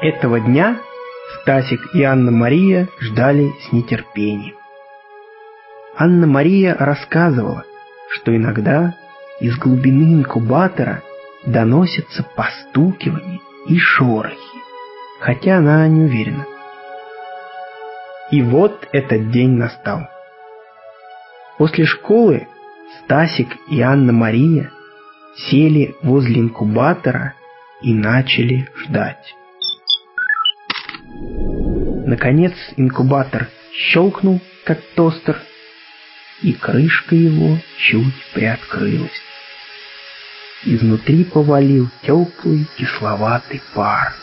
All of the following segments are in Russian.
Этого дня Стасик и Анна-Мария ждали с нетерпением. Анна-Мария рассказывала, что иногда из глубины инкубатора доносятся постукивания и шорохи, хотя она не уверена. И вот этот день настал. После школы Стасик и Анна-Мария сели возле инкубатора и начали ждать. Наконец инкубатор щелкнул, как тостер, и крышка его чуть приоткрылась. Изнутри повалил теплый кисловатый пар.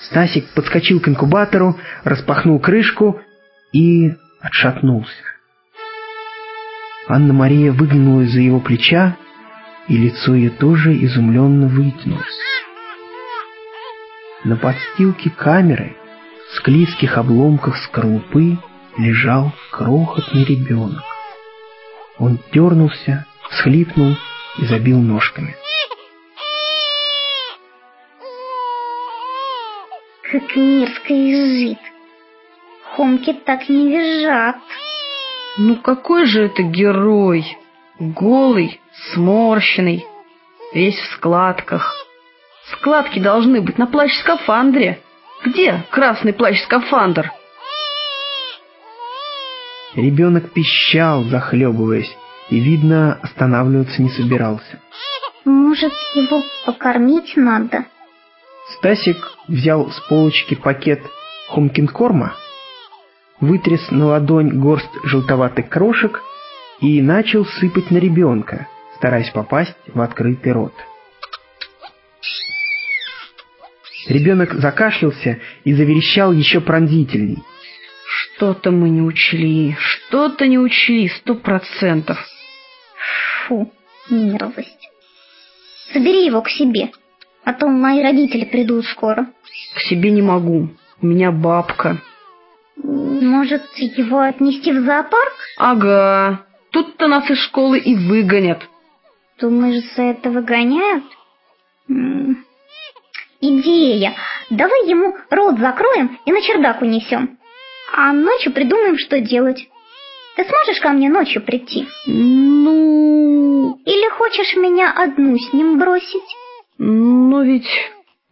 Стасик подскочил к инкубатору, распахнул крышку и отшатнулся. Анна-Мария выглянула из-за его плеча, и лицо ее тоже изумленно вытянулось. На подстилке камеры склизких обломках скорлупы лежал крохотный ребенок. Он дернулся, всхлипнул и забил ножками. Как мерзко язык. Хомки так не визжат. Ну какой же это герой? Голый, сморщенный, весь в складках. Складки должны быть на плащ-скафандре. Где красный плащ-скафандр? Ребенок пищал, захлебываясь, и, видно, останавливаться не собирался. Может, его покормить надо? Стасик взял с полочки пакет хомкинкорма, вытряс на ладонь горсть желтоватых крошек и начал сыпать на ребенка, стараясь попасть в открытый рот. Ребенок закашлялся и заверещал еще пронзительней. Что-то мы не учли, что-то не учли, сто процентов. Фу, мерзость. Забери его к себе, а то мои родители придут скоро. К себе не могу, у меня бабка. Может, его отнести в зоопарк? Ага, тут-то нас из школы и выгонят. Думаешь, за это выгоняют? Идея. Давай ему рот закроем и на чердак унесем. А ночью придумаем, что делать. Ты сможешь ко мне ночью прийти? Ну... Или хочешь меня одну с ним бросить? Но ведь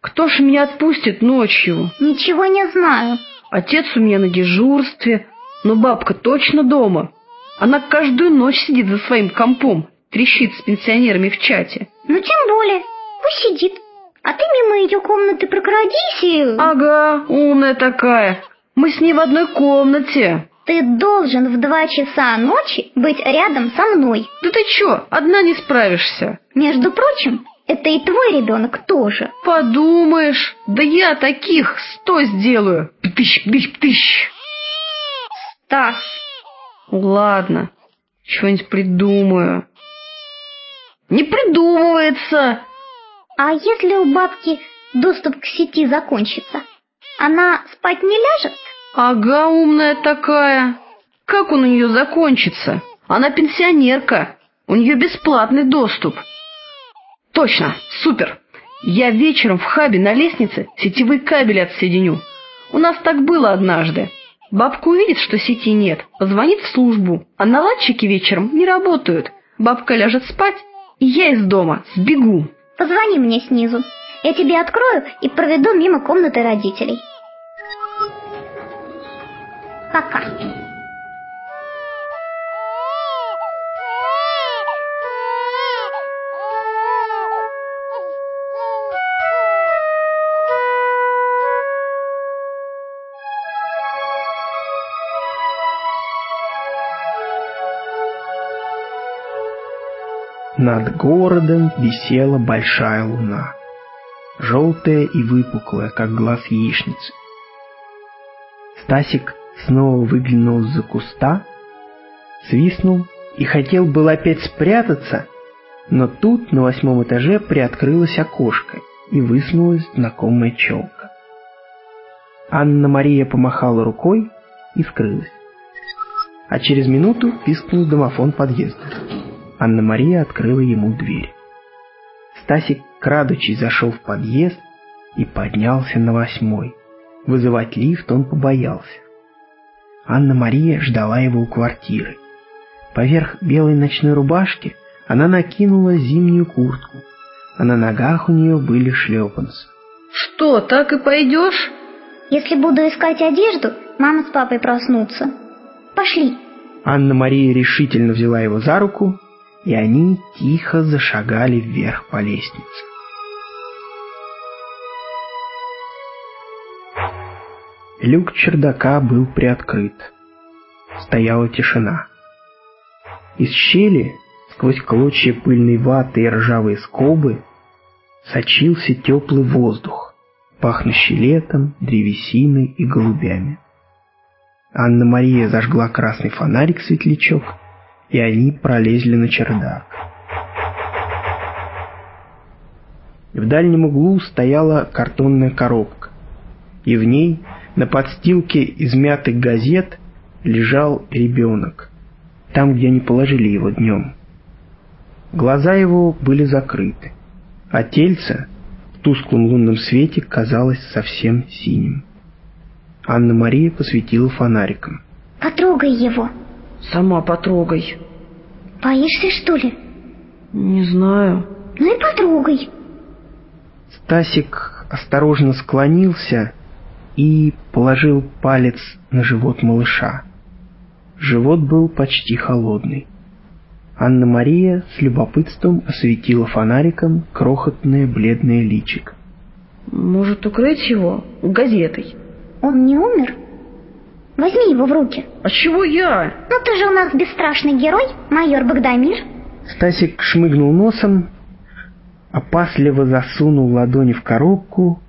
кто ж меня отпустит ночью? Ничего не знаю. Отец у меня на дежурстве, но бабка точно дома. Она каждую ночь сидит за своим компом, трещит с пенсионерами в чате. Ну, тем более. Пусть сидит. А ты мимо ее комнаты прокрадись и... Ага, умная такая. Мы с ней в одной комнате. Ты должен в два часа ночи быть рядом со мной. Да ты чё, одна не справишься? Между прочим, это и твой ребенок тоже. Подумаешь, да я таких сто сделаю. Птыщ, птыщ, птыщ. Стас. Ладно, что-нибудь придумаю. Не придумывается. А если у бабки доступ к сети закончится, она спать не ляжет? Ага, умная такая. Как он у нее закончится? Она пенсионерка. У нее бесплатный доступ. Точно, супер. Я вечером в хабе на лестнице сетевые кабели отсоединю. У нас так было однажды. Бабка увидит, что сети нет, позвонит в службу, а наладчики вечером не работают. Бабка ляжет спать, и я из дома сбегу. Позвони мне снизу. Я тебе открою и проведу мимо комнаты родителей. Пока. Над городом висела большая луна, желтая и выпуклая, как глаз яичницы. Стасик снова выглянул из-за куста, свистнул и хотел был опять спрятаться, но тут на восьмом этаже приоткрылось окошко и высунулась знакомая челка. Анна-Мария помахала рукой и скрылась. А через минуту пискнул домофон подъезда. Анна-Мария открыла ему дверь. Стасик, крадучись, зашел в подъезд и поднялся на восьмой. Вызывать лифт он побоялся. Анна-Мария ждала его у квартиры. Поверх белой ночной рубашки она накинула зимнюю куртку, а на ногах у нее были шлепанцы. «Что, так и пойдешь?» «Если буду искать одежду, мама с папой проснутся. Пошли!» Анна-Мария решительно взяла его за руку, и они тихо зашагали вверх по лестнице. Люк чердака был приоткрыт. Стояла тишина. Из щели, сквозь клочья пыльной ваты и ржавые скобы, сочился теплый воздух, пахнущий летом, древесиной и голубями. Анна-Мария зажгла красный фонарик-светлячок, и они пролезли на чердак. В дальнем углу стояла картонная коробка, и в ней на подстилке из мятых газет лежал ребенок, там, где они положили его днем. Глаза его были закрыты, а тельце в тусклом лунном свете казалось совсем синим. Анна-Мария посветила фонариком. «Потрогай его!» «Сама потрогай!» «Боишься, что ли?» «Не знаю». «Ну и потрогай!» Стасик осторожно склонился и положил палец на живот малыша. Живот был почти холодный. Анна-Мария с любопытством осветила фонариком крохотное бледное личико. «Может, укрыть его газетой?» «Он не умер?» Возьми его в руки. А чего я? Ну ты же у нас бесстрашный герой, майор Богдамир. Стасик шмыгнул носом, опасливо засунул ладони в коробку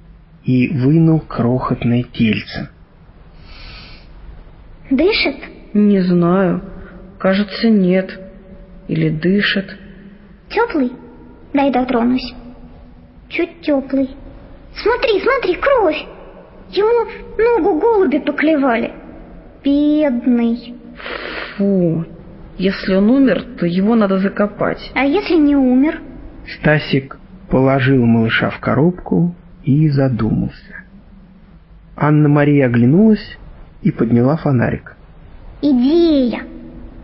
и вынул крохотное тельце. Дышит? Не знаю. Кажется, нет. Или дышит. Теплый? Дай дотронусь. Чуть теплый. Смотри, смотри, кровь! Ему ногу голуби поклевали. Бедный. Фу. Если он умер, то его надо закопать. А если не умер? Стасик положил малыша в коробку и задумался. Анна-Мария оглянулась и подняла фонарик. Идея!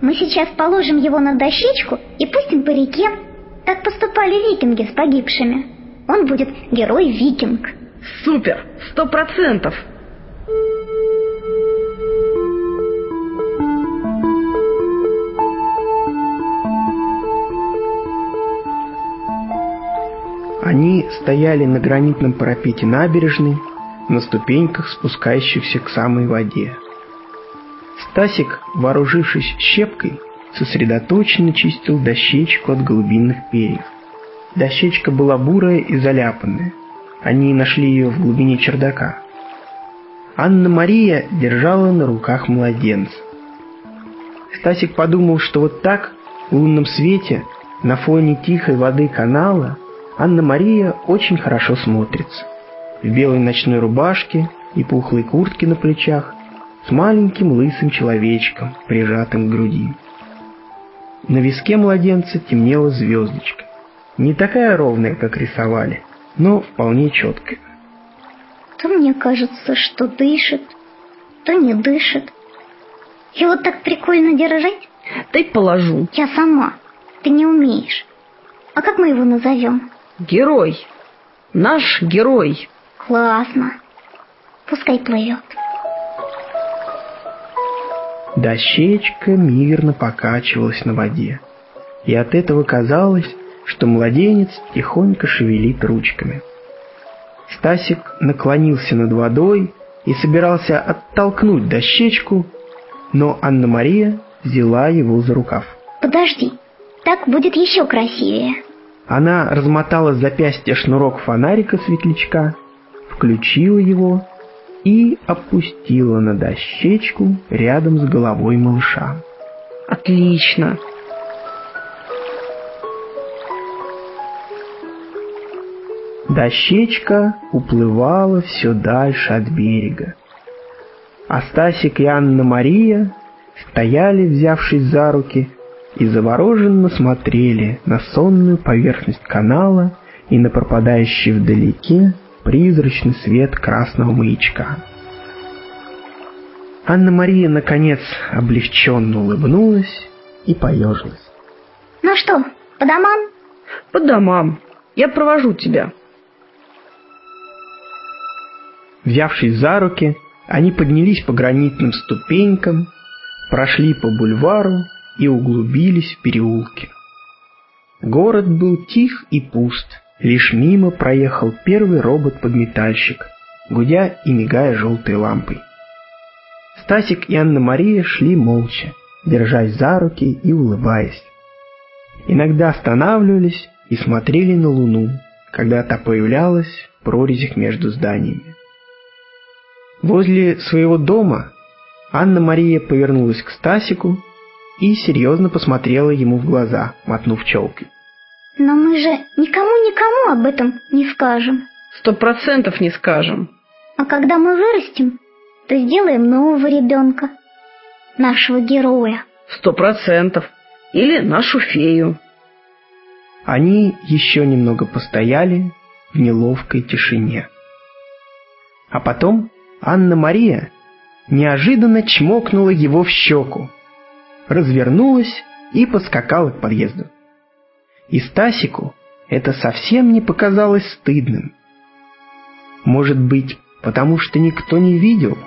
Мы сейчас положим его на дощечку и пустим по реке. Так поступали викинги с погибшими. Он будет герой-викинг. Супер! Сто процентов! Они стояли на гранитном парапете набережной, на ступеньках, спускающихся к самой воде. Стасик, вооружившись щепкой, сосредоточенно чистил дощечку от голубиных перьев. Дощечка была бурая и заляпанная. Они нашли ее в глубине чердака. Анна-Мария держала на руках младенца. Стасик подумал, что вот так, в лунном свете, на фоне тихой воды канала, Анна-Мария очень хорошо смотрится. В белой ночной рубашке и пухлой куртке на плечах, с маленьким лысым человечком, прижатым к груди. На виске младенца темнела звездочка. Не такая ровная, как рисовали, но вполне четкая. То мне кажется, что дышит, то не дышит. Его так прикольно держать. Дай положу. Я сама. Ты не умеешь. А как мы его назовем? Герой. Наш герой. Классно. Пускай плывет. Дощечка мирно покачивалась на воде, и от этого казалось, что младенец тихонько шевелит ручками. Стасик наклонился над водой и собирался оттолкнуть дощечку, но Анна-Мария взяла его за рукав. Подожди, так будет еще красивее. Она размотала с запястья шнурок фонарика светлячка, включила его и опустила на дощечку рядом с головой малыша. Отлично. Дощечка уплывала все дальше от берега. А Стасик и Анна-Мария стояли, взявшись за руки, и завороженно смотрели на сонную поверхность канала и на пропадающий вдалеке призрачный свет красного маячка. Анна-Мария, наконец, облегченно улыбнулась и поежилась. Ну что, по домам? По домам. Я провожу тебя. Взявшись за руки, они поднялись по гранитным ступенькам, прошли по бульвару и углубились в переулки. Город был тих и пуст, лишь мимо проехал первый робот-подметальщик, гудя и мигая желтой лампой. Стасик и Анна-Мария шли молча, держась за руки и улыбаясь. Иногда останавливались и смотрели на луну, когда та появлялась в прорезях между зданиями. Возле своего дома Анна-Мария повернулась к Стасику и серьезно посмотрела ему в глаза, мотнув челкой. Но мы же никому-никому об этом не скажем. Сто процентов не скажем. А когда мы вырастем, то сделаем нового ребенка, нашего героя. Сто процентов. Или нашу фею. Они еще немного постояли в неловкой тишине. А потом Анна-Мария неожиданно чмокнула его в щеку, развернулась и поскакала к подъезду. И Стасику это совсем не показалось стыдным. Может быть, потому что никто не видел,